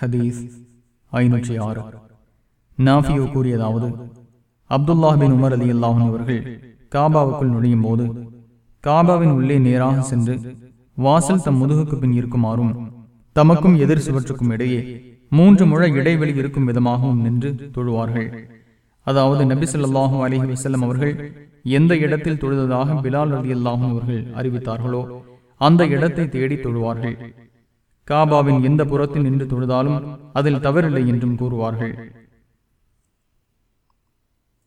ஹதீஸ் ஐநூற்றி ஆறு. நாஃபியோ கூறியதாவது அப்துல்லா பின் உமர் அலி அல்லாஹன் அவர்கள் காபாவுக்குள் நுழையும் போது காபாவின் உள்ளே நேராக சென்று வாசல் தம் முதுகுக்கு பின் இருக்குமாறும் தமக்கும் எதிர் சுவற்றுக்கும் இடையே மூன்று முழ இடைவெளி இருக்கும் விதமாகவும் நின்று தொழுவார்கள். அதாவது நபி ஸல்லல்லாஹு அலைஹி வஸல்லம் அவர்கள் எந்த இடத்தில் தொழுததாக பிலால் அலி அல்லாஹும் அவர்கள் அறிவித்தார்களோ அந்த இடத்தை தேடி தொழுவார்கள். காபாவின் எந்த புறத்தில் நின்று தொழுதாலும் அதில் தவறில்லை என்றும் கூறுவார்கள்.